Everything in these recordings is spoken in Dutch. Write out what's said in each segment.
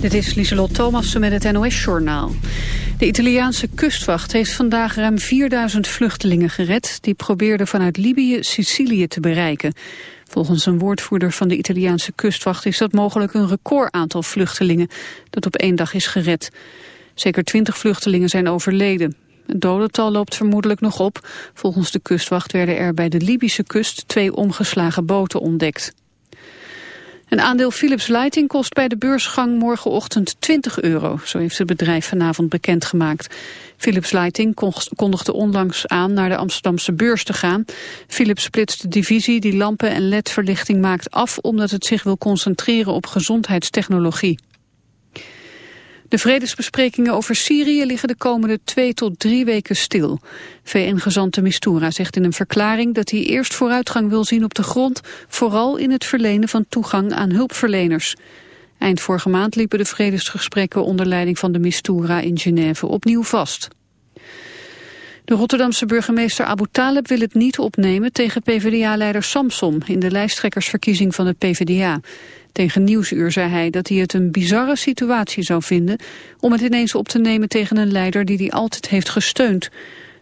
Dit is Lieselot Thomassen met het NOS-journaal. De Italiaanse kustwacht heeft vandaag ruim 4000 vluchtelingen gered... die probeerden vanuit Libië Sicilië te bereiken. Volgens een woordvoerder van de Italiaanse kustwacht... is dat mogelijk een recordaantal vluchtelingen dat op één dag is gered. Zeker 20 vluchtelingen zijn overleden. Het dodental loopt vermoedelijk nog op. Volgens de kustwacht werden er bij de Libische kust twee omgeslagen boten ontdekt. Een aandeel Philips Lighting kost bij de beursgang morgenochtend 20 euro. Zo heeft het bedrijf vanavond bekendgemaakt. Philips Lighting kondigde onlangs aan naar de Amsterdamse beurs te gaan. Philips splitst de divisie die lampen en ledverlichting maakt af... omdat het zich wil concentreren op gezondheidstechnologie. De vredesbesprekingen over Syrië liggen de komende twee tot drie weken stil. VN-gezant Mistura zegt in een verklaring dat hij eerst vooruitgang wil zien op de grond, vooral in het verlenen van toegang aan hulpverleners. Eind vorige maand liepen de vredesgesprekken onder leiding van de Mistura in Genève opnieuw vast. De Rotterdamse burgemeester Abu Taleb wil het niet opnemen tegen PvdA-leider Samson in de lijsttrekkersverkiezing van het PvdA. Tegen Nieuwsuur zei hij dat hij het een bizarre situatie zou vinden om het ineens op te nemen tegen een leider die hij altijd heeft gesteund.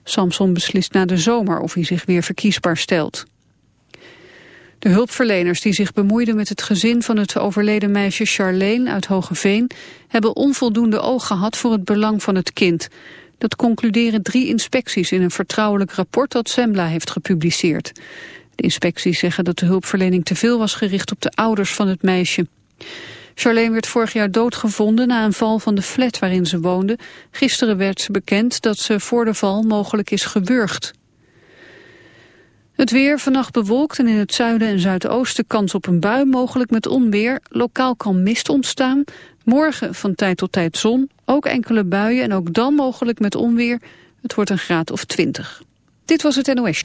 Samson beslist na de zomer of hij zich weer verkiesbaar stelt. De hulpverleners die zich bemoeiden met het gezin van het overleden meisje Charlene uit Hogeveen hebben onvoldoende oog gehad voor het belang van het kind. Dat concluderen drie inspecties in een vertrouwelijk rapport dat Sembla heeft gepubliceerd. De inspecties zeggen dat de hulpverlening te veel was gericht op de ouders van het meisje. Charlene werd vorig jaar doodgevonden na een val van de flat waarin ze woonde. Gisteren werd bekend dat ze voor de val mogelijk is gewurgd. Het weer vannacht bewolkt en in het zuiden en zuidoosten kans op een bui, mogelijk met onweer. Lokaal kan mist ontstaan. Morgen van tijd tot tijd zon, ook enkele buien en ook dan mogelijk met onweer. Het wordt een graad of 20. Dit was het NOS.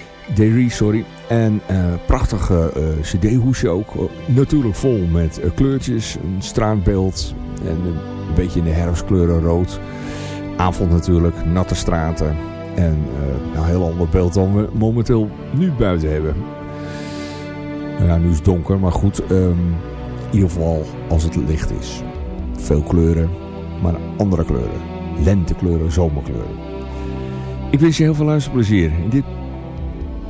Dairy, sorry. En uh, prachtige uh, cd-hoesje ook. Uh, natuurlijk vol met kleurtjes, een straatbeeld. En een beetje in de herfstkleuren rood. Avond natuurlijk, natte straten. En een heel ander beeld dan we momenteel nu buiten hebben. Ja, nu is het donker, maar goed. Um, in ieder geval als het licht is. Veel kleuren, maar andere kleuren. Lentekleuren, zomerkleuren. Ik wens je heel veel luisterplezier in dit